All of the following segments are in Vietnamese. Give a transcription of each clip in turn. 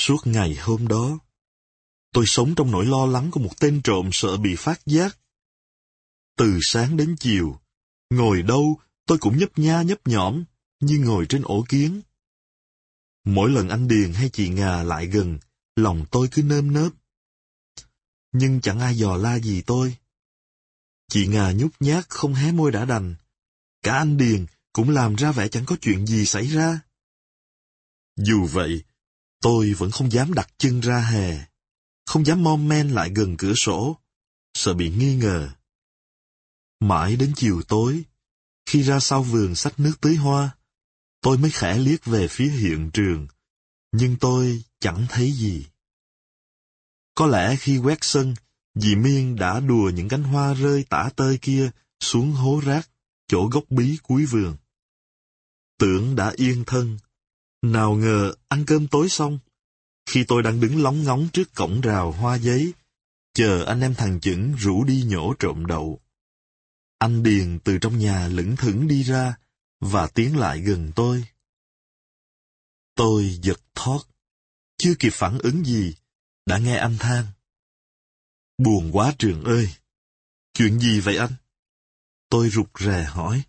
Suốt ngày hôm đó, tôi sống trong nỗi lo lắng của một tên trộm sợ bị phát giác. Từ sáng đến chiều, ngồi đâu tôi cũng nhấp nha nhấp nhõm, như ngồi trên ổ kiến. Mỗi lần anh Điền hay chị Ngà lại gần, lòng tôi cứ nơm nớp. Nhưng chẳng ai dò la gì tôi. Chị Ngà nhút nhát không hé môi đã đành. Cả anh Điền cũng làm ra vẻ chẳng có chuyện gì xảy ra. Dù vậy, tôi vẫn không dám đặt chân ra hè, không dám mom men lại gần cửa sổ, sợ bị nghi ngờ. Mãi đến chiều tối, khi ra sau vườn sách nước tưới hoa, tôi mới khẽ liếc về phía hiện trường, nhưng tôi chẳng thấy gì. Có lẽ khi quét sân, dì Miên đã đùa những cánh hoa rơi tả tơi kia xuống hố rác, chỗ gốc bí cuối vườn. Tưởng đã yên thân, nào ngờ ăn cơm tối xong, khi tôi đang đứng lóng ngóng trước cổng rào hoa giấy, chờ anh em thằng chững rủ đi nhổ trộm đậu. Anh Điền từ trong nhà lững thững đi ra và tiến lại gần tôi. Tôi giật thót, chưa kịp phản ứng gì, đã nghe anh than. Buồn quá trường ơi! Chuyện gì vậy anh? Tôi rụt rè hỏi.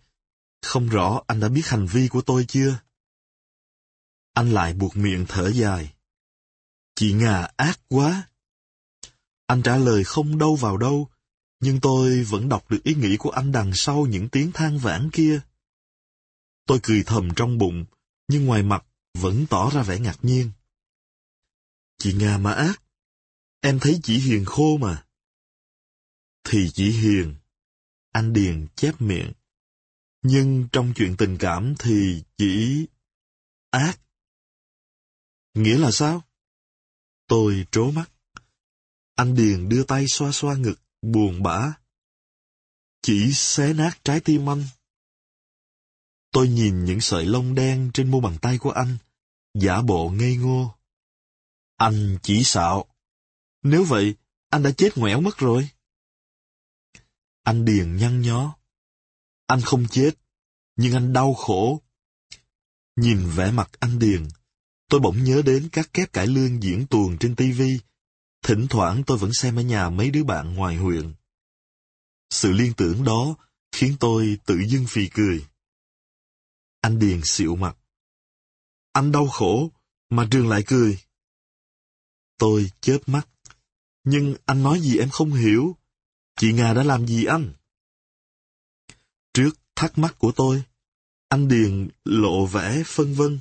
Không rõ anh đã biết hành vi của tôi chưa? Anh lại buộc miệng thở dài. Chị Ngà ác quá. Anh trả lời không đâu vào đâu, nhưng tôi vẫn đọc được ý nghĩ của anh đằng sau những tiếng than vãn kia. Tôi cười thầm trong bụng, nhưng ngoài mặt vẫn tỏ ra vẻ ngạc nhiên. Chị Nga mà ác, em thấy chị Hiền khô mà. Thì chị Hiền, anh Điền chép miệng. Nhưng trong chuyện tình cảm thì chỉ... ác. Nghĩa là sao? Tôi trố mắt. Anh Điền đưa tay xoa xoa ngực, buồn bã. Chỉ xé nát trái tim anh. Tôi nhìn những sợi lông đen trên mu bàn tay của anh, giả bộ ngây ngô. Anh chỉ xạo. Nếu vậy, anh đã chết ngoẻo mất rồi. Anh Điền nhăn nhó. Anh không chết, nhưng anh đau khổ. Nhìn vẻ mặt anh Điền, tôi bỗng nhớ đến các kép cải lương diễn tuồng trên tivi. Thỉnh thoảng tôi vẫn xem ở nhà mấy đứa bạn ngoài huyện. Sự liên tưởng đó khiến tôi tự dưng phì cười. Anh Điền xịu mặt. Anh đau khổ, mà Trường lại cười. Tôi chớp mắt. Nhưng anh nói gì em không hiểu. Chị Nga đã làm gì anh? Trước thắc mắc của tôi, anh Điền lộ vẻ phân vân.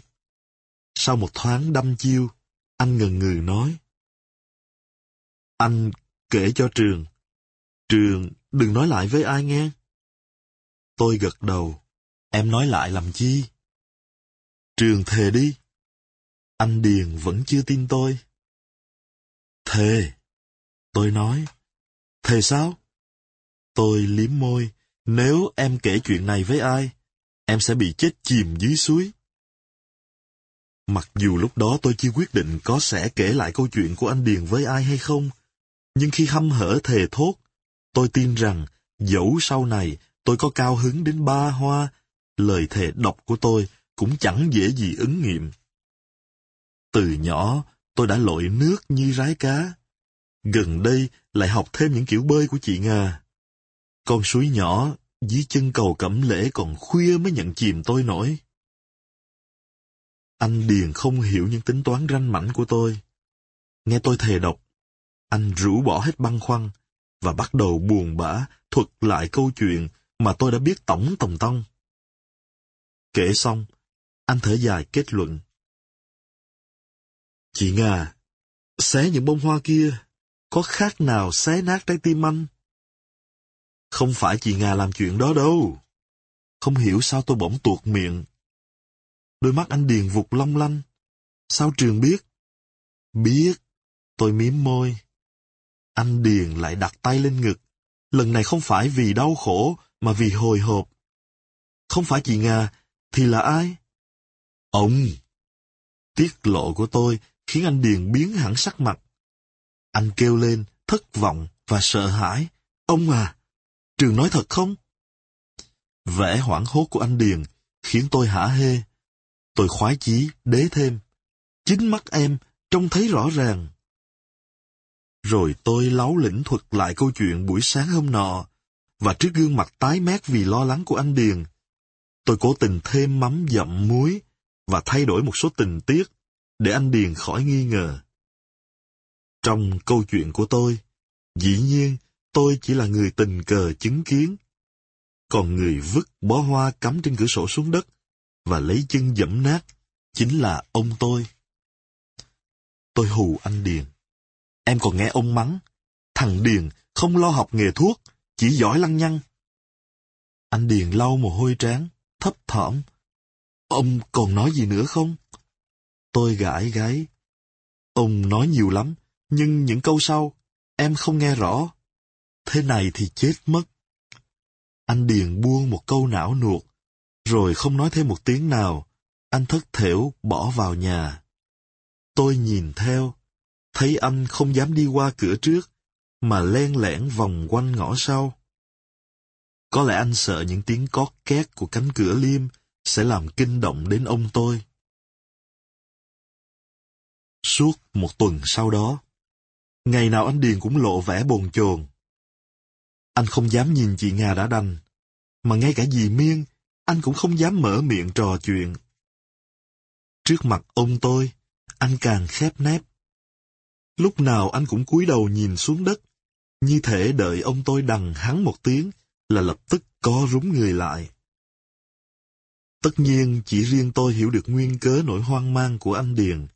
Sau một thoáng đâm chiêu, anh ngần ngừ nói. Anh kể cho Trường. Trường đừng nói lại với ai nghe. Tôi gật đầu. Em nói lại làm chi? Trường thề đi. Anh Điền vẫn chưa tin tôi. Thề. Tôi nói. Thề sao? Tôi liếm môi. Nếu em kể chuyện này với ai, em sẽ bị chết chìm dưới suối. Mặc dù lúc đó tôi chưa quyết định có sẽ kể lại câu chuyện của anh Điền với ai hay không, nhưng khi hăm hở thề thốt, tôi tin rằng dẫu sau này tôi có cao hứng đến ba hoa, lời thề độc của tôi cũng chẳng dễ gì ứng nghiệm. Từ nhỏ, tôi đã lội nước như rái cá. Gần đây lại học thêm những kiểu bơi của chị Nga. Con suối nhỏ dưới chân cầu cẩm lễ còn khuya mới nhận chìm tôi nổi. Anh Điền không hiểu những tính toán ranh mảnh của tôi. Nghe tôi thề độc, anh rũ bỏ hết băn khoăn và bắt đầu buồn bã thuật lại câu chuyện mà tôi đã biết tổng tòng tông. Kể xong, anh thở dài kết luận. Chị Nga, xé những bông hoa kia, có khác nào xé nát trái tim anh? Không phải chị Nga làm chuyện đó đâu. Không hiểu sao tôi bỗng tuột miệng. Đôi mắt anh Điền vụt long lanh. Sao Trường biết? Biết. Tôi miếm môi. Anh Điền lại đặt tay lên ngực. Lần này không phải vì đau khổ, mà vì hồi hộp. Không phải chị Nga, thì là ai? Ông! Tiết lộ của tôi khiến anh Điền biến hẳn sắc mặt. Anh kêu lên, thất vọng và sợ hãi. Ông à, Trường nói thật không? Vẻ hoảng hốt của anh Điền khiến tôi hả hê. Tôi khoái chí đế thêm. Chính mắt em trông thấy rõ ràng. Rồi tôi láu lĩnh thuật lại câu chuyện buổi sáng hôm nọ, và trước gương mặt tái mét vì lo lắng của anh Điền, tôi cố tình thêm mắm dặm muối và thay đổi một số tình tiết để anh Điền khỏi nghi ngờ. Trong câu chuyện của tôi, dĩ nhiên tôi chỉ là người tình cờ chứng kiến, còn người vứt bó hoa cắm trên cửa sổ xuống đất và lấy chân dẫm nát chính là ông tôi. Tôi hù anh Điền. Em còn nghe ông mắng, thằng Điền không lo học nghề thuốc, chỉ giỏi lăng nhăng. Anh Điền lau mồ hôi trán, thấp thỏm. Ông còn nói gì nữa không? Tôi gãi gáy. Ông nói nhiều lắm, nhưng những câu sau, em không nghe rõ. Thế này thì chết mất. Anh Điền buông một câu não nuột, rồi không nói thêm một tiếng nào. Anh thất thểu bỏ vào nhà. Tôi nhìn theo, thấy anh không dám đi qua cửa trước, mà len lẻn vòng quanh ngõ sau. Có lẽ anh sợ những tiếng cót két của cánh cửa liêm sẽ làm kinh động đến ông tôi. Suốt một tuần sau đó, ngày nào anh Điền cũng lộ vẻ bồn chồn. Anh không dám nhìn chị Nga đã đành, mà ngay cả dì Miên, anh cũng không dám mở miệng trò chuyện. Trước mặt ông tôi, anh càng khép nép. Lúc nào anh cũng cúi đầu nhìn xuống đất, như thể đợi ông tôi đằng hắn một tiếng là lập tức co rúm người lại. Tất nhiên chỉ riêng tôi hiểu được nguyên cớ nỗi hoang mang của anh Điền.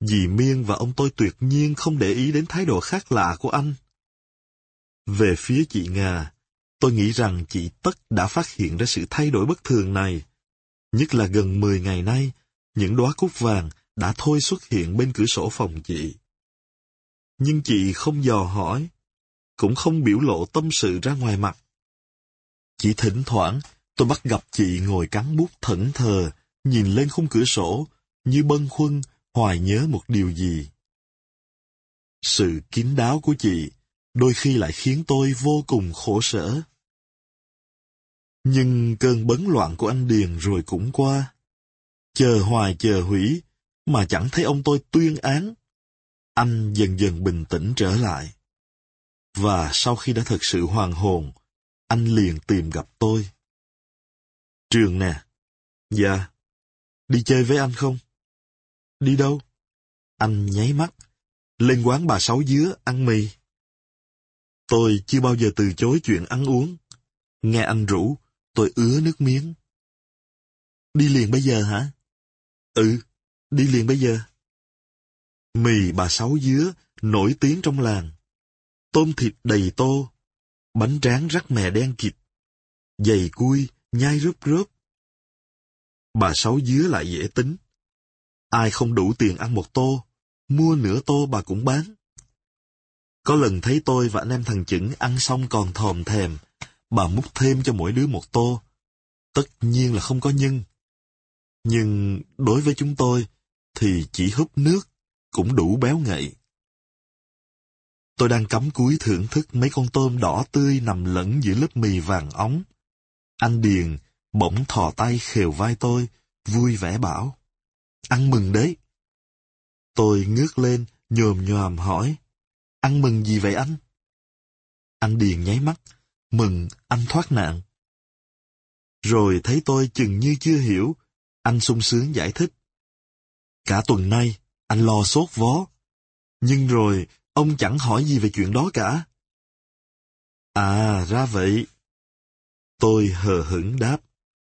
Dì Miên và ông tôi tuyệt nhiên không để ý đến thái độ khác lạ của anh. Về phía chị Nga, tôi nghĩ rằng chị Tất đã phát hiện ra sự thay đổi bất thường này. Nhất là gần 10 ngày nay, những đóa cúc vàng đã thôi xuất hiện bên cửa sổ phòng chị. Nhưng chị không dò hỏi, cũng không biểu lộ tâm sự ra ngoài mặt. Chỉ thỉnh thoảng, tôi bắt gặp chị ngồi cắn bút thẫn thờ, nhìn lên khung cửa sổ, như bâng khuâng, hoài nhớ một điều gì. Sự kín đáo của chị đôi khi lại khiến tôi vô cùng khổ sở. Nhưng cơn bấn loạn của anh Điền rồi cũng qua. Chờ hoài chờ hủy, mà chẳng thấy ông tôi tuyên án. Anh dần dần bình tĩnh trở lại. Và sau khi đã thật sự hoàn hồn, anh liền tìm gặp tôi. Trường nè. Dạ. Đi chơi với anh không? Đi đâu? Anh nháy mắt. Lên quán bà Sáu Dứa ăn mì. Tôi chưa bao giờ từ chối chuyện ăn uống. Nghe anh rủ, tôi ứa nước miếng. Đi liền bây giờ hả? Ừ, đi liền bây giờ. Mì bà Sáu Dứa nổi tiếng trong làng. Tôm thịt đầy tô, bánh tráng rắc mè đen kịt, dày cui, nhai rớp rớp. Bà Sáu Dứa lại dễ tính. Ai không đủ tiền ăn một tô, mua nửa tô bà cũng bán. Có lần thấy tôi và anh em thằng Chững ăn xong còn thòm thèm, bà múc thêm cho mỗi đứa một tô. Tất nhiên là không có nhân. Nhưng đối với chúng tôi, thì chỉ húp nước cũng đủ béo ngậy. Tôi đang cắm cúi thưởng thức mấy con tôm đỏ tươi nằm lẫn giữa lớp mì vàng óng. Anh Điền bỗng thò tay khều vai tôi, vui vẻ bảo. Ăn mừng đấy. Tôi ngước lên, nhồm nhòm hỏi. Ăn mừng gì vậy anh? Anh Điền nháy mắt, mừng anh thoát nạn. Rồi thấy tôi chừng như chưa hiểu, anh sung sướng giải thích. Cả tuần nay, anh lo sốt vó. Nhưng rồi, ông chẳng hỏi gì về chuyện đó cả. À, ra vậy. Tôi hờ hững đáp,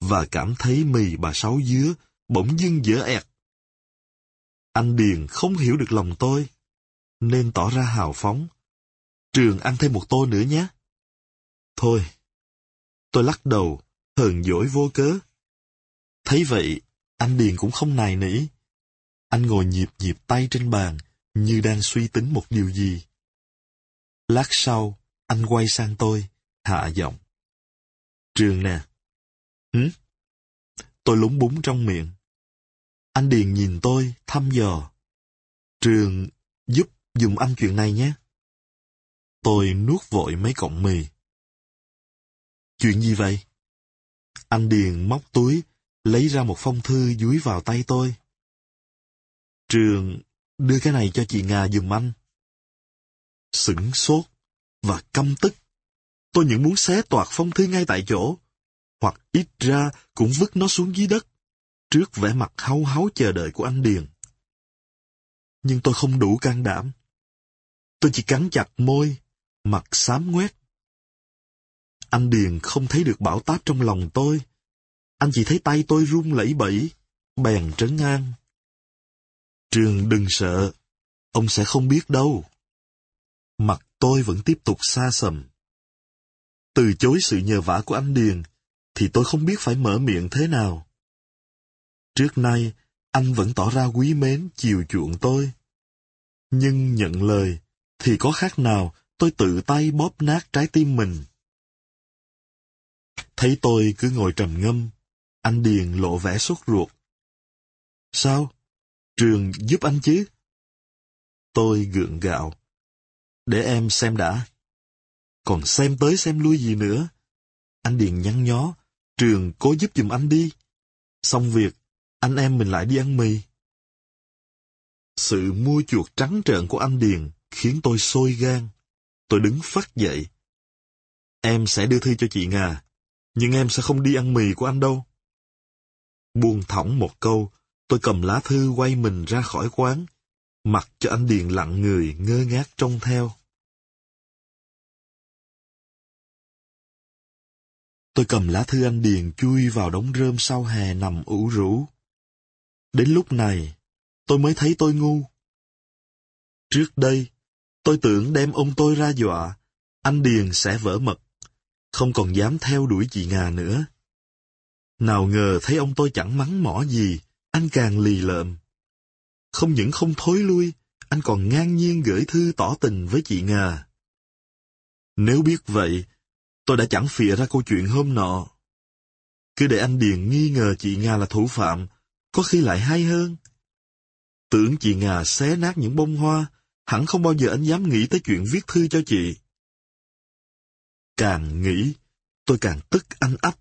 và cảm thấy mì bà Sáu Dứa bỗng dưng dở ẹt. Anh Điền không hiểu được lòng tôi, nên tỏ ra hào phóng. Trường ăn thêm một tô nữa nhé. Thôi. Tôi lắc đầu, hờn dỗi vô cớ. Thấy vậy, anh Điền cũng không nài nỉ. Anh ngồi nhịp nhịp tay trên bàn, như đang suy tính một điều gì. Lát sau, anh quay sang tôi, hạ giọng. Trường nè. Hử? Tôi lúng búng trong miệng. Anh Điền nhìn tôi, thăm dò. Trường, giúp dùng anh chuyện này nhé. Tôi nuốt vội mấy cọng mì. Chuyện gì vậy? Anh Điền móc túi, lấy ra một phong thư dúi vào tay tôi. Trường đưa cái này cho chị Nga giùm anh. Sửng sốt và căm tức. Tôi những muốn xé toạc phong thư ngay tại chỗ, hoặc ít ra cũng vứt nó xuống dưới đất, trước vẻ mặt hau háu chờ đợi của anh Điền. Nhưng tôi không đủ can đảm. Tôi chỉ cắn chặt môi, mặt xám ngoét. Anh Điền không thấy được bão táp trong lòng tôi. Anh chỉ thấy tay tôi run lẩy bẩy, bèn trấn an. Trường đừng sợ, ông sẽ không biết đâu. Mặt tôi vẫn tiếp tục xa sầm. Từ chối sự nhờ vả của anh Điền, thì tôi không biết phải mở miệng thế nào. Trước nay, anh vẫn tỏ ra quý mến, chiều chuộng tôi. Nhưng nhận lời, thì có khác nào tôi tự tay bóp nát trái tim mình. Thấy tôi cứ ngồi trầm ngâm, anh Điền lộ vẻ sốt ruột. Sao? Trường giúp anh chứ? Tôi gượng gạo. Để em xem đã. Còn xem tới xem lui gì nữa. Anh Điền nhăn nhó. Trường cố giúp giùm anh đi. Xong việc, anh em mình lại đi ăn mì. Sự mua chuột trắng trợn của anh Điền khiến tôi sôi gan. Tôi đứng phát dậy. Em sẽ đưa thư cho chị nga, nhưng em sẽ không đi ăn mì của anh đâu. Buông thõng một câu, tôi cầm lá thư quay mình ra khỏi quán, mặc cho anh Điền lặng người ngơ ngác trông theo. Tôi cầm lá thư anh Điền chui vào đống rơm sau hè nằm ủ rũ. Đến lúc này, tôi mới thấy tôi ngu. Trước đây, tôi tưởng đem ông tôi ra dọa, anh Điền sẽ vỡ mật, không còn dám theo đuổi chị Ngà nữa. Nào ngờ thấy ông tôi chẳng mắng mỏ gì, anh càng lì lợm. Không những không thối lui, anh còn ngang nhiên gửi thư tỏ tình với chị Ngà. Nếu biết vậy, tôi đã chẳng phịa ra câu chuyện hôm nọ. Cứ để anh Điền nghi ngờ chị Nga là thủ phạm, có khi lại hay hơn. Tưởng chị Nga xé nát những bông hoa, hẳn không bao giờ anh dám nghĩ tới chuyện viết thư cho chị. Càng nghĩ, tôi càng tức anh ấp.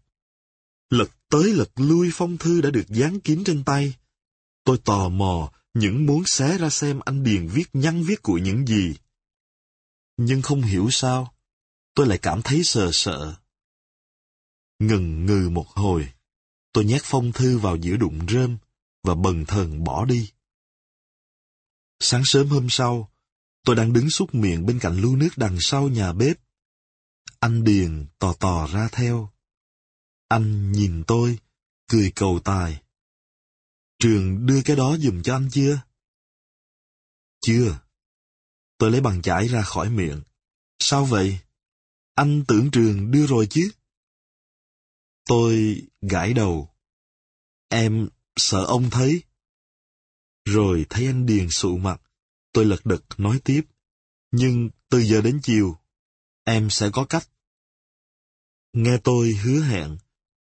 Lật tới lật lui phong thư đã được dán kín trên tay. Tôi tò mò, những muốn xé ra xem anh Điền viết nhăn viết của những gì. Nhưng không hiểu sao, tôi lại cảm thấy sờ sợ. Ngừng ngừ một hồi, tôi nhét phong thư vào giữa đụng rơm và bần thần bỏ đi. Sáng sớm hôm sau, tôi đang đứng xúc miệng bên cạnh lu nước đằng sau nhà bếp. Anh Điền tò tò ra theo. Anh nhìn tôi, cười cầu tài. Trường đưa cái đó dùm cho anh chưa? Chưa. Tôi lấy bằng chải ra khỏi miệng. Sao vậy? Anh tưởng trường đưa rồi chứ? Tôi gãi đầu. Em sợ ông thấy. Rồi thấy anh Điền sụ mặt. Tôi lật đật nói tiếp. Nhưng từ giờ đến chiều, em sẽ có cách. Nghe tôi hứa hẹn,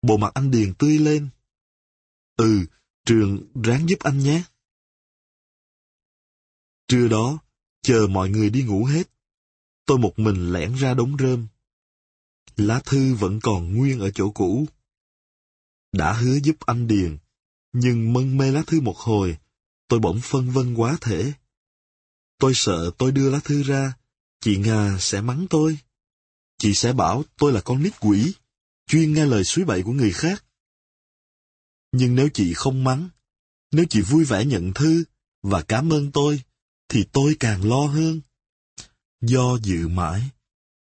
bộ mặt anh Điền tươi lên. Ừ, trường ráng giúp anh nhé. Trưa đó, chờ mọi người đi ngủ hết, tôi một mình lẻn ra đống rơm. Lá thư vẫn còn nguyên ở chỗ cũ. Đã hứa giúp anh Điền, nhưng mân mê lá thư một hồi, tôi bỗng phân vân quá thể. Tôi sợ tôi đưa lá thư ra, chị Nga sẽ mắng tôi. Chị sẽ bảo tôi là con nít quỷ, chuyên nghe lời suối bậy của người khác. Nhưng nếu chị không mắng, nếu chị vui vẻ nhận thư và cảm ơn tôi, thì tôi càng lo hơn. Do dự mãi,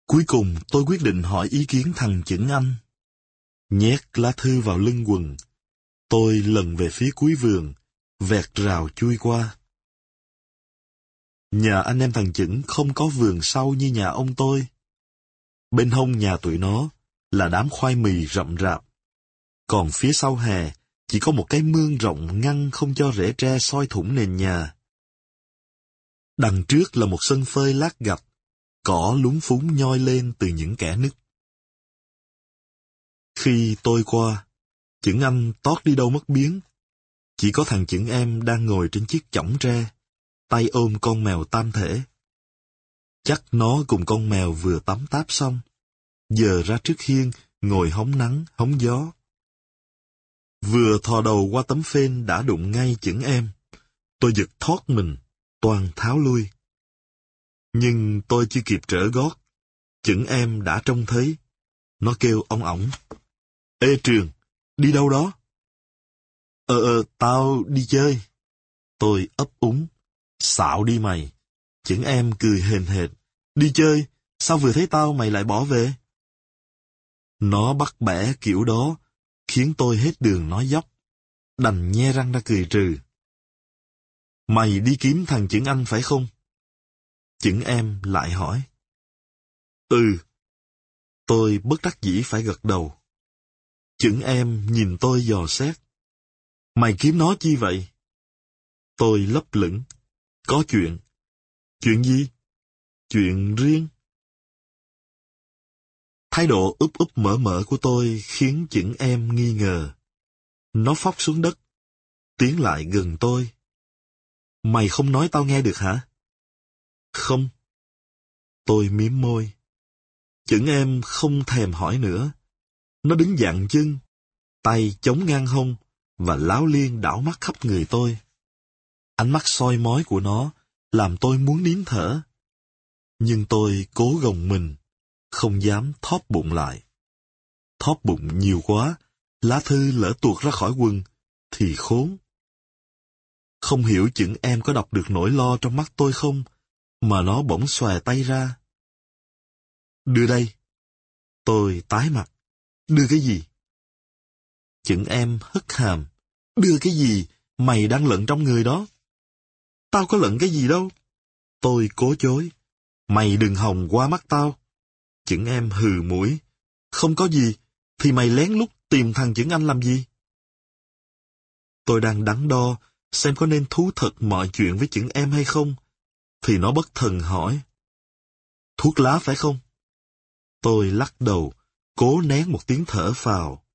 cuối cùng tôi quyết định hỏi ý kiến thằng chững anh. Nhét lá thư vào lưng quần, tôi lần về phía cuối vườn, vẹt rào chui qua. Nhà anh em thằng chững không có vườn sau như nhà ông tôi. Bên hông nhà tụi nó là đám khoai mì rậm rạp. Còn phía sau hè chỉ có một cái mương rộng ngăn không cho rễ tre soi thủng nền nhà. Đằng trước là một sân phơi lát gạch, cỏ lúng phúng nhoi lên từ những kẻ nứt. Khi tôi qua, chữ anh tót đi đâu mất biến. Chỉ có thằng chữ em đang ngồi trên chiếc chõng tre, tay ôm con mèo tam thể. Chắc nó cùng con mèo vừa tắm táp xong, giờ ra trước hiên, ngồi hóng nắng, hóng gió. Vừa thò đầu qua tấm phên đã đụng ngay chững em. Tôi giật thoát mình, toàn tháo lui. Nhưng tôi chưa kịp trở gót, chững em đã trông thấy. Nó kêu ông ổng. Ê Trường, đi đâu đó? Ờ ờ, tao đi chơi. Tôi ấp úng. Xạo đi mày. Chững em cười hền hệt. Đi chơi, sao vừa thấy tao mày lại bỏ về? Nó bắt bẻ kiểu đó, khiến tôi hết đường nói dốc. Đành nhe răng ra cười trừ. Mày đi kiếm thằng chững anh phải không? Chững em lại hỏi. Ừ. Tôi bất đắc dĩ phải gật đầu. Chững em nhìn tôi dò xét. Mày kiếm nó chi vậy? Tôi lấp lửng. Có chuyện. Chuyện gì? Chuyện riêng. Thái độ úp úp mở mở của tôi khiến chững em nghi ngờ. Nó phóc xuống đất, tiến lại gần tôi. Mày không nói tao nghe được hả? Không. Tôi miếm môi. Chững em không thèm hỏi nữa. Nó đứng dạng chân, tay chống ngang hông và láo liên đảo mắt khắp người tôi. Ánh mắt soi mói của nó làm tôi muốn nín thở. Nhưng tôi cố gồng mình, không dám thóp bụng lại. Thóp bụng nhiều quá, lá thư lỡ tuột ra khỏi quần, thì khốn. Không hiểu chừng em có đọc được nỗi lo trong mắt tôi không, mà nó bỗng xòe tay ra. Đưa đây. Tôi tái mặt. Đưa cái gì? Chừng em hất hàm. Đưa cái gì? Mày đang lận trong người đó. Tao có lận cái gì đâu. Tôi cố chối. Mày đừng hòng qua mắt tao. Chững em hừ mũi. Không có gì, thì mày lén lút tìm thằng Chững anh làm gì? Tôi đang đắn đo xem có nên thú thật mọi chuyện với Chững em hay không. Thì nó bất thần hỏi. Thuốc lá phải không? Tôi lắc đầu, cố nén một tiếng thở phào.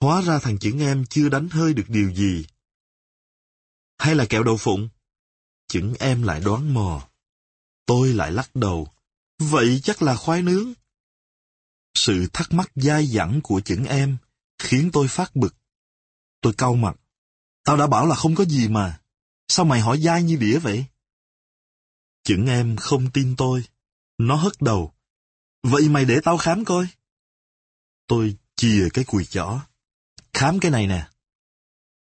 Hóa ra thằng chữ em chưa đánh hơi được điều gì. Hay là kẹo đậu phụng? Chững em lại đoán mò. Tôi lại lắc đầu. Vậy chắc là khoai nướng. Sự thắc mắc dai dẳng của chững em khiến tôi phát bực. Tôi cau mặt. Tao đã bảo là không có gì mà. Sao mày hỏi dai như đĩa vậy? Chững em không tin tôi. Nó hất đầu. Vậy mày để tao khám coi. Tôi chìa cái cùi chỏ. Khám cái này nè.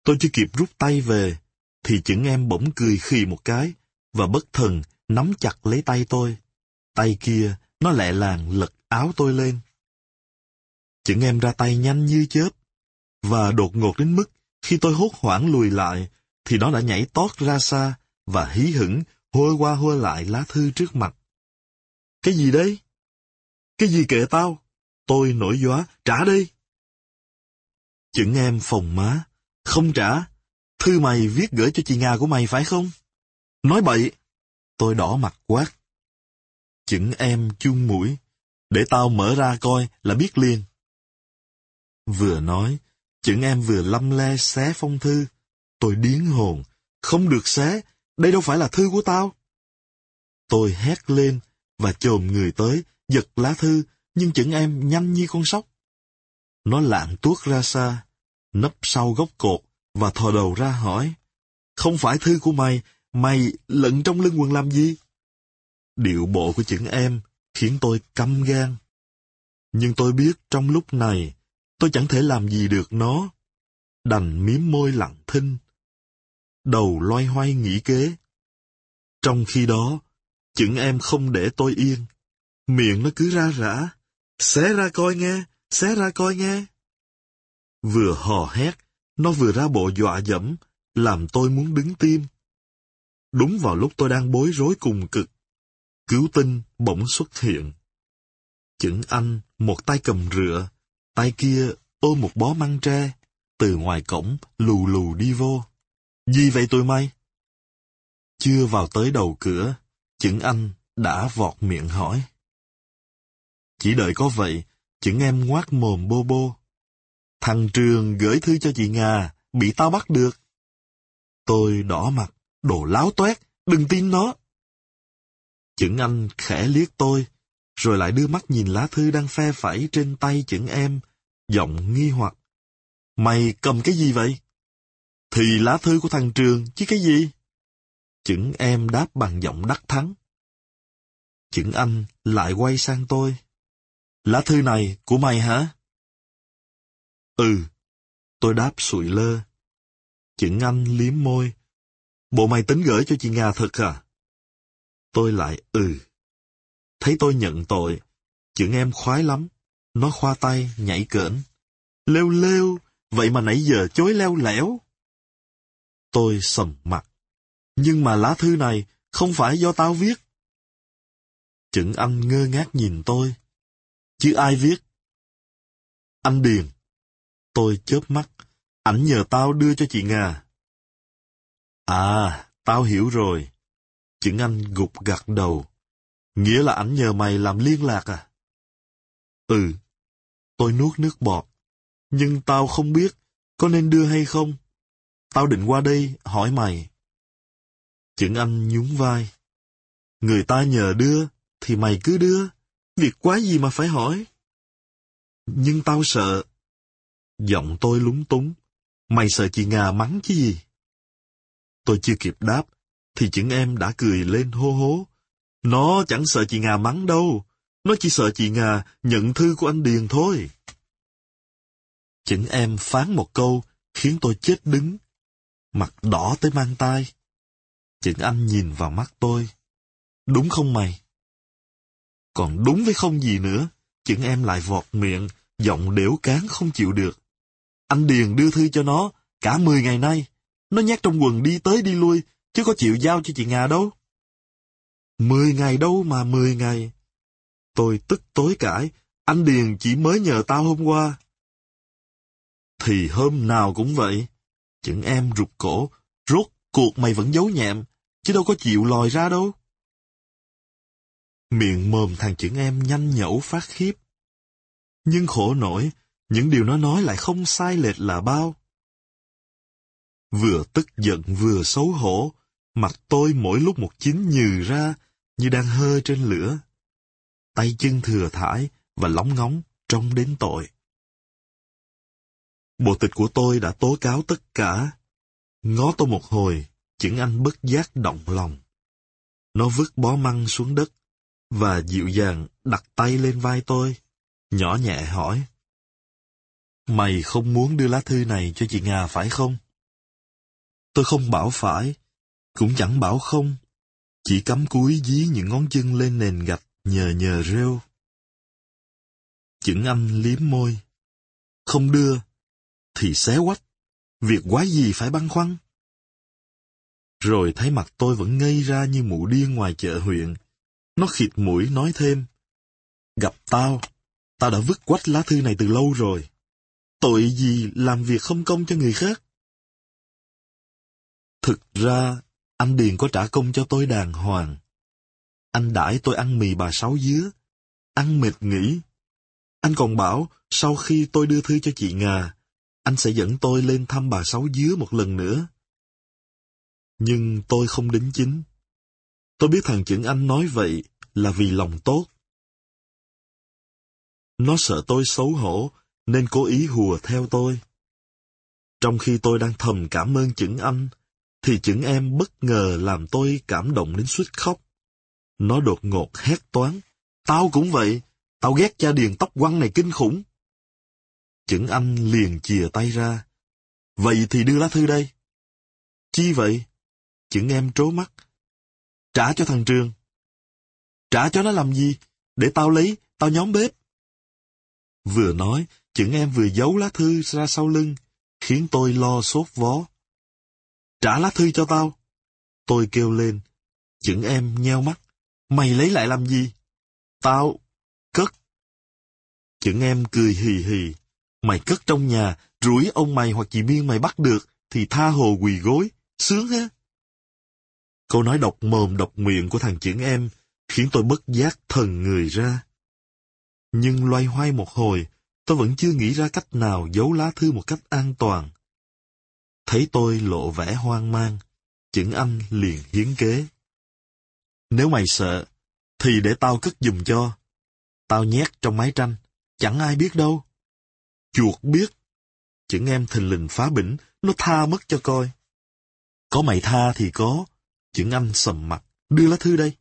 Tôi chưa kịp rút tay về, thì chững em bỗng cười khì một cái, và bất thần nắm chặt lấy tay tôi. Tay kia, nó lẹ làng lật áo tôi lên. Chững em ra tay nhanh như chớp, và đột ngột đến mức khi tôi hốt hoảng lùi lại, thì nó đã nhảy tót ra xa và hí hửng hôi qua hôi lại lá thư trước mặt. Cái gì đấy? Cái gì kệ tao? Tôi nổi gióa, trả đi. chững em phòng má. Không trả. Thư mày viết gửi cho chị Nga của mày phải không? Nói bậy. Tôi đỏ mặt quát. Chững em chung mũi. Để tao mở ra coi là biết liền. Vừa nói, chững em vừa lâm le xé phong thư. Tôi điến hồn. Không được xé, đây đâu phải là thư của tao. Tôi hét lên và chồm người tới, giật lá thư, nhưng chững em nhanh như con sóc. Nó lạng tuốt ra xa, nấp sau gốc cột và thò đầu ra hỏi. Không phải thư của mày, mày lận trong lưng quần làm gì? Điệu bộ của chữ em khiến tôi căm gan. Nhưng tôi biết trong lúc này, tôi chẳng thể làm gì được nó. Đành miếm môi lặng thinh. Đầu loay hoay nghĩ kế. Trong khi đó, chữ em không để tôi yên. Miệng nó cứ ra rã. Xé ra coi nghe, xé ra coi nghe. Vừa hò hét, nó vừa ra bộ dọa dẫm, làm tôi muốn đứng tim. Đúng vào lúc tôi đang bối rối cùng cực, cứu tinh bỗng xuất hiện. Chững anh, một tay cầm rựa, tay kia ôm một bó măng tre, từ ngoài cổng lù lù đi vô. Gì vậy tôi may? Chưa vào tới đầu cửa, chững anh đã vọt miệng hỏi. Chỉ đợi có vậy, chững em ngoác mồm bô bô. Thằng Trường gửi thư cho chị Nga, bị tao bắt được. Tôi đỏ mặt, đồ láo toét, đừng tin nó. Chững anh khẽ liếc tôi, rồi lại đưa mắt nhìn lá thư đang phe phẩy trên tay chững em, giọng nghi hoặc. Mày cầm cái gì vậy? Thì lá thư của thằng Trường, chứ cái gì? Chững em đáp bằng giọng đắc thắng. Chững anh lại quay sang tôi. Lá thư này của mày hả? Ừ. Tôi đáp sụi lơ. Chữ anh liếm môi. Bộ mày tính gửi cho chị Nga thật à? Tôi lại ừ. Thấy tôi nhận tội, chữ em khoái lắm. Nó khoa tay, nhảy cỡn. Lêu lêu, vậy mà nãy giờ chối leo lẻo. Tôi sầm mặt. Nhưng mà lá thư này không phải do tao viết. Chữ anh ngơ ngác nhìn tôi. Chứ ai viết? Anh Điền. Tôi chớp mắt. Ảnh nhờ tao đưa cho chị Nga. À, tao hiểu rồi. Chững anh gục gặt đầu. Nghĩa là ảnh nhờ mày làm liên lạc à? Ừ. Tôi nuốt nước bọt. Nhưng tao không biết có nên đưa hay không. Tao định qua đây hỏi mày. Chững anh nhún vai. Người ta nhờ đưa, thì mày cứ đưa. Việc quá gì mà phải hỏi. Nhưng tao sợ. Giọng tôi lúng túng. Mày sợ chị nga mắng chứ gì? Tôi chưa kịp đáp, thì chững em đã cười lên hô hố. Nó chẳng sợ chị nga mắng đâu. Nó chỉ sợ chị nga nhận thư của anh Điền thôi. Chững em phán một câu, khiến tôi chết đứng. Mặt đỏ tới mang tai. Chững anh nhìn vào mắt tôi. Đúng không mày? Còn đúng với không gì nữa, chững em lại vọt miệng, giọng đểu cán không chịu được. Anh Điền đưa thư cho nó, cả 10 ngày nay. Nó nhát trong quần đi tới đi lui, chứ có chịu giao cho chị Nga đâu. Mười ngày đâu mà mười ngày. Tôi tức tối cãi, anh Điền chỉ mới nhờ tao hôm qua. Thì hôm nào cũng vậy. chừng em rụt cổ, rốt cuộc mày vẫn giấu nhẹm, chứ đâu có chịu lòi ra đâu. Miệng mồm thằng chữ em nhanh nhẩu phát khiếp. Nhưng khổ nổi, những điều nó nói lại không sai lệch là bao. Vừa tức giận vừa xấu hổ, mặt tôi mỗi lúc một chín nhừ ra, như đang hơ trên lửa. Tay chân thừa thải và lóng ngóng trông đến tội. Bộ tịch của tôi đã tố cáo tất cả. Ngó tôi một hồi, chững anh bất giác động lòng. Nó vứt bó măng xuống đất, và dịu dàng đặt tay lên vai tôi, nhỏ nhẹ hỏi. Mày không muốn đưa lá thư này cho chị Nga phải không? Tôi không bảo phải, cũng chẳng bảo không, chỉ cắm cúi dí những ngón chân lên nền gạch nhờ nhờ rêu. Chững anh liếm môi. Không đưa, thì xé quách. Việc quá gì phải băn khoăn? Rồi thấy mặt tôi vẫn ngây ra như mụ điên ngoài chợ huyện. Nó khịt mũi nói thêm. Gặp tao, tao đã vứt quách lá thư này từ lâu rồi. Tội gì làm việc không công cho người khác? Thực ra, anh Điền có trả công cho tôi đàng hoàng. Anh đãi tôi ăn mì bà sáu dứa, ăn mệt nghỉ. Anh còn bảo, sau khi tôi đưa thư cho chị Ngà, anh sẽ dẫn tôi lên thăm bà sáu dứa một lần nữa. Nhưng tôi không đính chính. Tôi biết thằng chững anh nói vậy là vì lòng tốt. Nó sợ tôi xấu hổ, nên cố ý hùa theo tôi. Trong khi tôi đang thầm cảm ơn chữ anh, thì chữ em bất ngờ làm tôi cảm động đến suýt khóc. Nó đột ngột hét toán. Tao cũng vậy, tao ghét cha điền tóc quăng này kinh khủng. Chữ anh liền chìa tay ra. Vậy thì đưa lá thư đây. Chi vậy? Chữ em trố mắt. Trả cho thằng Trường. Trả cho nó làm gì? Để tao lấy, tao nhóm bếp. Vừa nói, chững em vừa giấu lá thư ra sau lưng, khiến tôi lo sốt vó. Trả lá thư cho tao. Tôi kêu lên. Chững em nheo mắt. Mày lấy lại làm gì? Tao... cất. Chững em cười hì hì. Mày cất trong nhà, rủi ông mày hoặc chị Miên mày bắt được, thì tha hồ quỳ gối. Sướng ha? Câu nói độc mồm độc miệng của thằng chững em khiến tôi bất giác thần người ra. Nhưng loay hoay một hồi, tôi vẫn chưa nghĩ ra cách nào giấu lá thư một cách an toàn. Thấy tôi lộ vẻ hoang mang, chững anh liền hiến kế. Nếu mày sợ, thì để tao cất giùm cho. Tao nhét trong máy tranh, chẳng ai biết đâu. Chuột biết. Chững em thình lình phá bỉnh, nó tha mất cho coi. Có mày tha thì có, Chững Anh sầm mặt, đưa lá thư đây.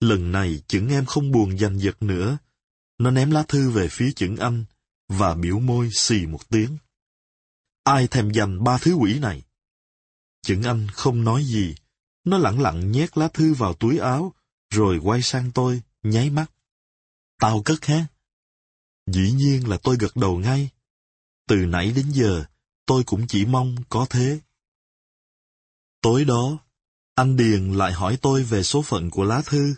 Lần này chững em không buồn giành giật nữa. Nó ném lá thư về phía chữ Anh và biểu môi xì một tiếng. Ai thèm dành ba thứ quỷ này? Chữ Anh không nói gì. Nó lặng lặng nhét lá thư vào túi áo, rồi quay sang tôi, nháy mắt. Tao cất ha. Dĩ nhiên là tôi gật đầu ngay. Từ nãy đến giờ, tôi cũng chỉ mong có thế. Tối đó, anh Điền lại hỏi tôi về số phận của lá thư.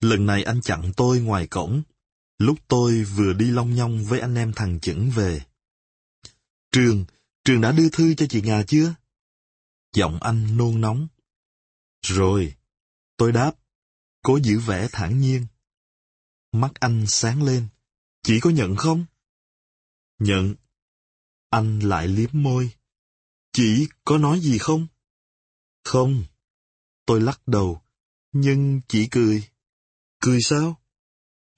Lần này anh chặn tôi ngoài cổng, lúc tôi vừa đi long nhong với anh em thằng chững về. Trường, Trường đã đưa thư cho chị Ngà chưa? Giọng anh nôn nóng. Rồi, tôi đáp, cố giữ vẻ thản nhiên. Mắt anh sáng lên. Chị có nhận không? Nhận. Anh lại liếm môi. Chị có nói gì không? Không. Tôi lắc đầu. Nhưng chị cười. Cười sao?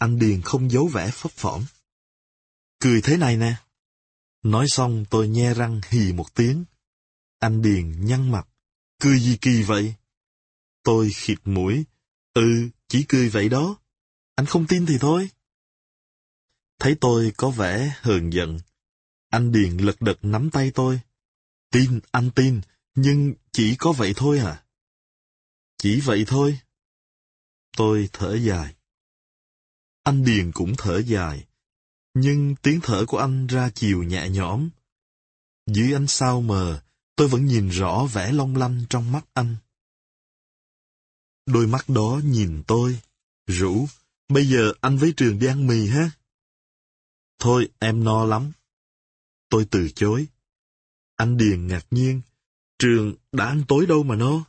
Anh Điền không giấu vẻ phấp phỏng. Cười thế này nè. Nói xong tôi nhe răng hì một tiếng. Anh Điền nhăn mặt. Cười gì kỳ vậy? Tôi khịt mũi. Ừ, chỉ cười vậy đó. Anh không tin thì thôi. Thấy tôi có vẻ hờn giận. Anh Điền lật đật nắm tay tôi. Tin, anh tin, nhưng chỉ có vậy thôi à? Chỉ vậy thôi. Tôi thở dài. Anh Điền cũng thở dài. Nhưng tiếng thở của anh ra chiều nhẹ nhõm. Dưới ánh sao mờ, tôi vẫn nhìn rõ vẻ long lanh trong mắt anh. Đôi mắt đó nhìn tôi, rủ, bây giờ anh với trường đi ăn mì ha? Thôi, em no lắm. Tôi từ chối. Anh Điền ngạc nhiên, trường đã ăn tối đâu mà no.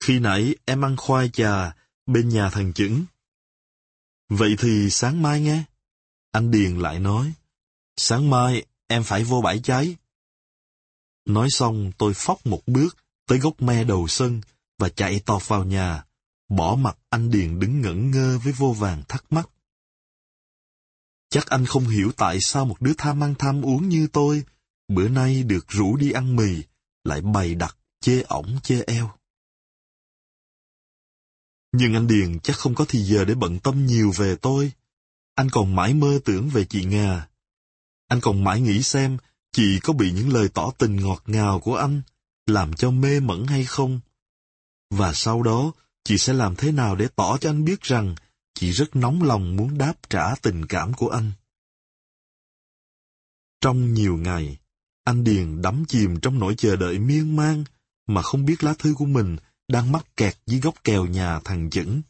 Khi nãy em ăn khoai trà bên nhà thằng Chững. Vậy thì sáng mai nghe. Anh Điền lại nói, sáng mai em phải vô bãi cháy. Nói xong tôi phóc một bước tới gốc me đầu sân và chạy tọt vào nhà, bỏ mặt anh Điền đứng ngẩn ngơ với vô vàng thắc mắc. Chắc anh không hiểu tại sao một đứa tham ăn tham uống như tôi, bữa nay được rủ đi ăn mì, lại bày đặt chê ổng chê eo. Nhưng anh Điền chắc không có thì giờ để bận tâm nhiều về tôi. Anh còn mãi mơ tưởng về chị Nga. Anh còn mãi nghĩ xem chị có bị những lời tỏ tình ngọt ngào của anh làm cho mê mẩn hay không. Và sau đó, chị sẽ làm thế nào để tỏ cho anh biết rằng chị rất nóng lòng muốn đáp trả tình cảm của anh. Trong nhiều ngày, anh Điền đắm chìm trong nỗi chờ đợi miên man mà không biết lá thư của mình đang mắc kẹt dưới góc kèo nhà thằng Dững.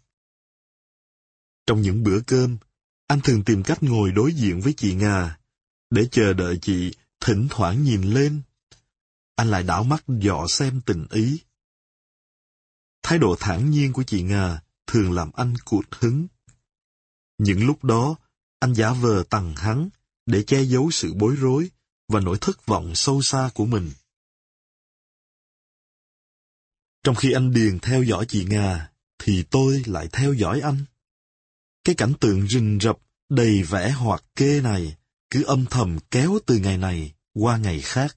Trong những bữa cơm, anh thường tìm cách ngồi đối diện với chị Nga, để chờ đợi chị thỉnh thoảng nhìn lên. Anh lại đảo mắt dò xem tình ý. Thái độ thản nhiên của chị Nga thường làm anh cụt hứng. Những lúc đó, anh giả vờ tằng hắn để che giấu sự bối rối và nỗi thất vọng sâu xa của mình. Trong khi anh Điền theo dõi chị Nga, thì tôi lại theo dõi anh. Cái cảnh tượng rình rập, đầy vẻ hoạt kê này, cứ âm thầm kéo từ ngày này qua ngày khác.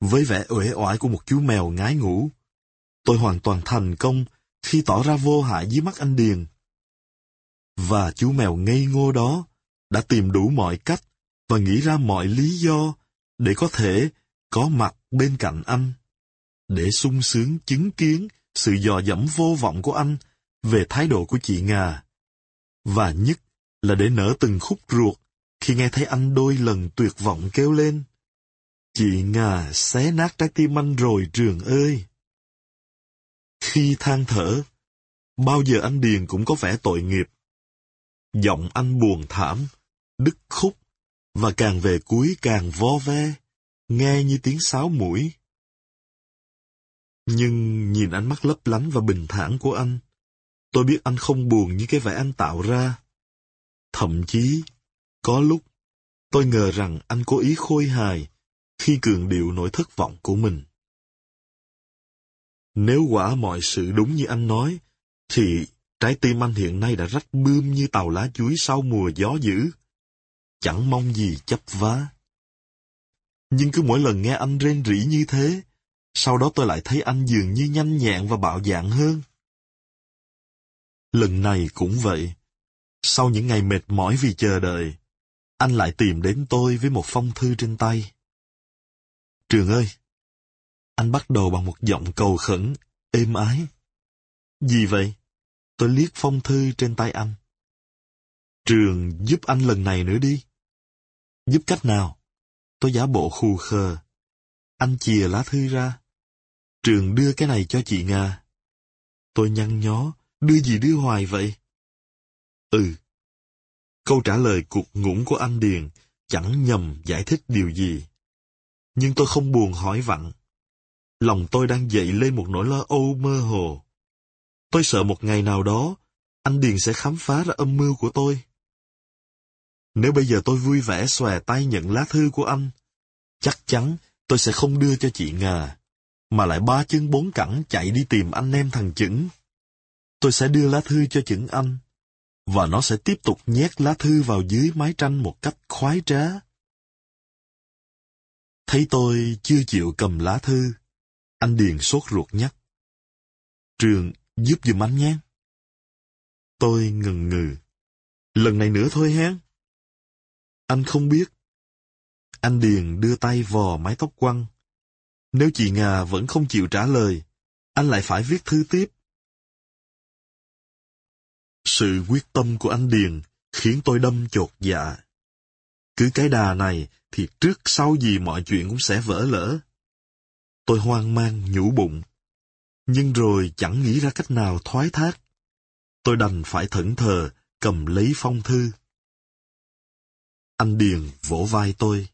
Với vẻ uể oải của một chú mèo ngái ngủ, tôi hoàn toàn thành công khi tỏ ra vô hại dưới mắt anh Điền. Và chú mèo ngây ngô đó đã tìm đủ mọi cách và nghĩ ra mọi lý do để có thể có mặt bên cạnh anh để sung sướng chứng kiến sự dò dẫm vô vọng của anh về thái độ của chị Nga. Và nhất là để nở từng khúc ruột khi nghe thấy anh đôi lần tuyệt vọng kêu lên. Chị Nga xé nát trái tim anh rồi trường ơi! Khi than thở, bao giờ anh Điền cũng có vẻ tội nghiệp. Giọng anh buồn thảm, đứt khúc, và càng về cuối càng vo ve, nghe như tiếng sáo mũi. Nhưng nhìn ánh mắt lấp lánh và bình thản của anh, tôi biết anh không buồn như cái vẻ anh tạo ra. Thậm chí, có lúc, tôi ngờ rằng anh cố ý khôi hài khi cường điệu nỗi thất vọng của mình. Nếu quả mọi sự đúng như anh nói, thì trái tim anh hiện nay đã rách bươm như tàu lá chuối sau mùa gió dữ. Chẳng mong gì chấp vá. Nhưng cứ mỗi lần nghe anh rên rỉ như thế, sau đó tôi lại thấy anh dường như nhanh nhẹn và bạo dạn hơn. Lần này cũng vậy. Sau những ngày mệt mỏi vì chờ đợi, anh lại tìm đến tôi với một phong thư trên tay. Trường ơi! Anh bắt đầu bằng một giọng cầu khẩn, êm ái. Gì vậy? Tôi liếc phong thư trên tay anh. Trường giúp anh lần này nữa đi. Giúp cách nào? Tôi giả bộ khù khờ. Anh chìa lá thư ra. Trường đưa cái này cho chị Nga. Tôi nhăn nhó, đưa gì đưa hoài vậy? Ừ. Câu trả lời cục ngủng của anh Điền chẳng nhầm giải thích điều gì. Nhưng tôi không buồn hỏi vặn. Lòng tôi đang dậy lên một nỗi lo âu mơ hồ. Tôi sợ một ngày nào đó, anh Điền sẽ khám phá ra âm mưu của tôi. Nếu bây giờ tôi vui vẻ xòe tay nhận lá thư của anh, chắc chắn tôi sẽ không đưa cho chị Ngà, mà lại ba chân bốn cẳng chạy đi tìm anh em thằng Chững. Tôi sẽ đưa lá thư cho Chững anh, và nó sẽ tiếp tục nhét lá thư vào dưới mái tranh một cách khoái trá. Thấy tôi chưa chịu cầm lá thư, anh Điền sốt ruột nhắc. Trường, giúp giùm anh nhé. Tôi ngần ngừ. Lần này nữa thôi hén. Anh không biết. Anh Điền đưa tay vò mái tóc quăng. Nếu chị nga vẫn không chịu trả lời, anh lại phải viết thư tiếp. Sự quyết tâm của anh Điền khiến tôi đâm chột dạ. Cứ cái đà này thì trước sau gì mọi chuyện cũng sẽ vỡ lỡ. Tôi hoang mang nhủ bụng. Nhưng rồi chẳng nghĩ ra cách nào thoái thác. Tôi đành phải thẫn thờ cầm lấy phong thư. Anh Điền vỗ vai tôi.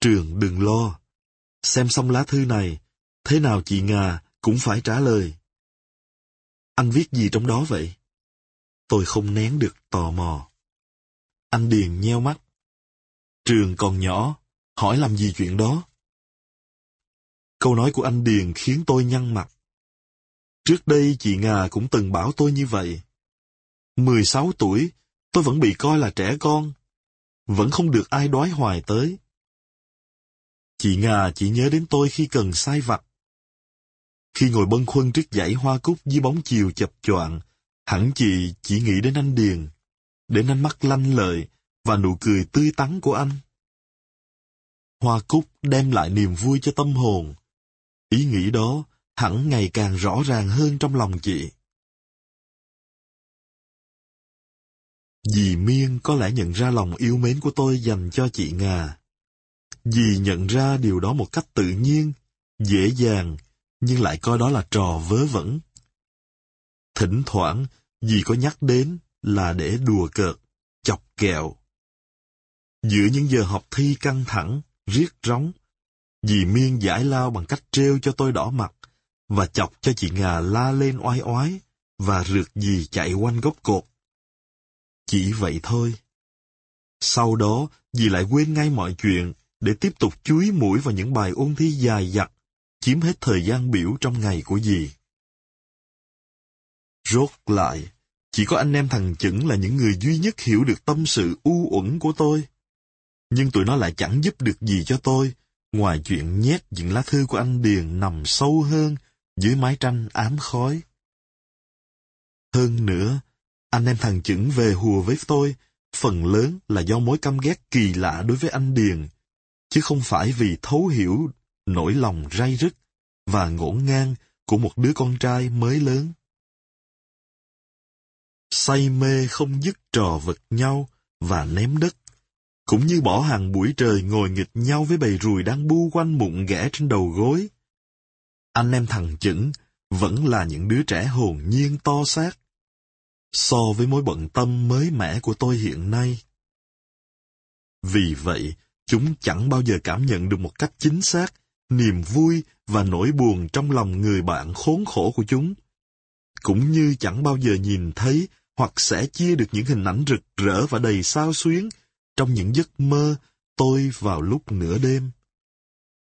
Trường đừng lo. Xem xong lá thư này, thế nào chị nga cũng phải trả lời. Anh viết gì trong đó vậy? Tôi không nén được tò mò. Anh Điền nheo mắt. Trường còn nhỏ, hỏi làm gì chuyện đó? Câu nói của anh Điền khiến tôi nhăn mặt. Trước đây chị nga cũng từng bảo tôi như vậy. 16 tuổi, tôi vẫn bị coi là trẻ con. Vẫn không được ai đói hoài tới. Chị nga chỉ nhớ đến tôi khi cần sai vặt. Khi ngồi bâng khuâng trước dãy hoa cúc dưới bóng chiều chập choạng, hẳn chị chỉ nghĩ đến anh Điền, đến ánh mắt lanh lợi và nụ cười tươi tắn của anh. Hoa cúc đem lại niềm vui cho tâm hồn. Ý nghĩ đó hẳn ngày càng rõ ràng hơn trong lòng chị. Dì Miên có lẽ nhận ra lòng yêu mến của tôi dành cho chị nga Dì nhận ra điều đó một cách tự nhiên, dễ dàng, nhưng lại coi đó là trò vớ vẩn. Thỉnh thoảng, dì có nhắc đến là để đùa cợt, chọc kẹo. Giữa những giờ học thi căng thẳng, riết róng, dì Miên giải lao bằng cách treo cho tôi đỏ mặt và chọc cho chị Ngà la lên oai oái và rượt dì chạy quanh gốc cột. Chỉ vậy thôi. Sau đó, dì lại quên ngay mọi chuyện để tiếp tục chuối mũi vào những bài ôn thi dài dặt, chiếm hết thời gian biểu trong ngày của dì. Rốt lại, chỉ có anh em thằng Chững là những người duy nhất hiểu được tâm sự u uẩn của tôi. Nhưng tụi nó lại chẳng giúp được gì cho tôi, ngoài chuyện nhét những lá thư của anh Điền nằm sâu hơn dưới mái tranh ám khói. Hơn nữa, anh em thằng Chững về hùa với tôi, phần lớn là do mối căm ghét kỳ lạ đối với anh Điền, chứ không phải vì thấu hiểu nỗi lòng ray rứt và ngổn ngang của một đứa con trai mới lớn. Say mê không dứt trò vật nhau và ném đất, cũng như bỏ hàng buổi trời ngồi nghịch nhau với bầy ruồi đang bu quanh mụn ghẻ trên đầu gối. Anh em thằng chững vẫn là những đứa trẻ hồn nhiên to xác, so với mối bận tâm mới mẻ của tôi hiện nay. Vì vậy, chúng chẳng bao giờ cảm nhận được một cách chính xác niềm vui và nỗi buồn trong lòng người bạn khốn khổ của chúng. Cũng như chẳng bao giờ nhìn thấy hoặc sẽ chia được những hình ảnh rực rỡ và đầy sao xuyến trong những giấc mơ tôi vào lúc nửa đêm.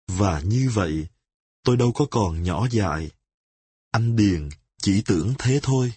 Và như vậy, tôi đâu có còn nhỏ dại. Anh Điền chỉ tưởng thế thôi.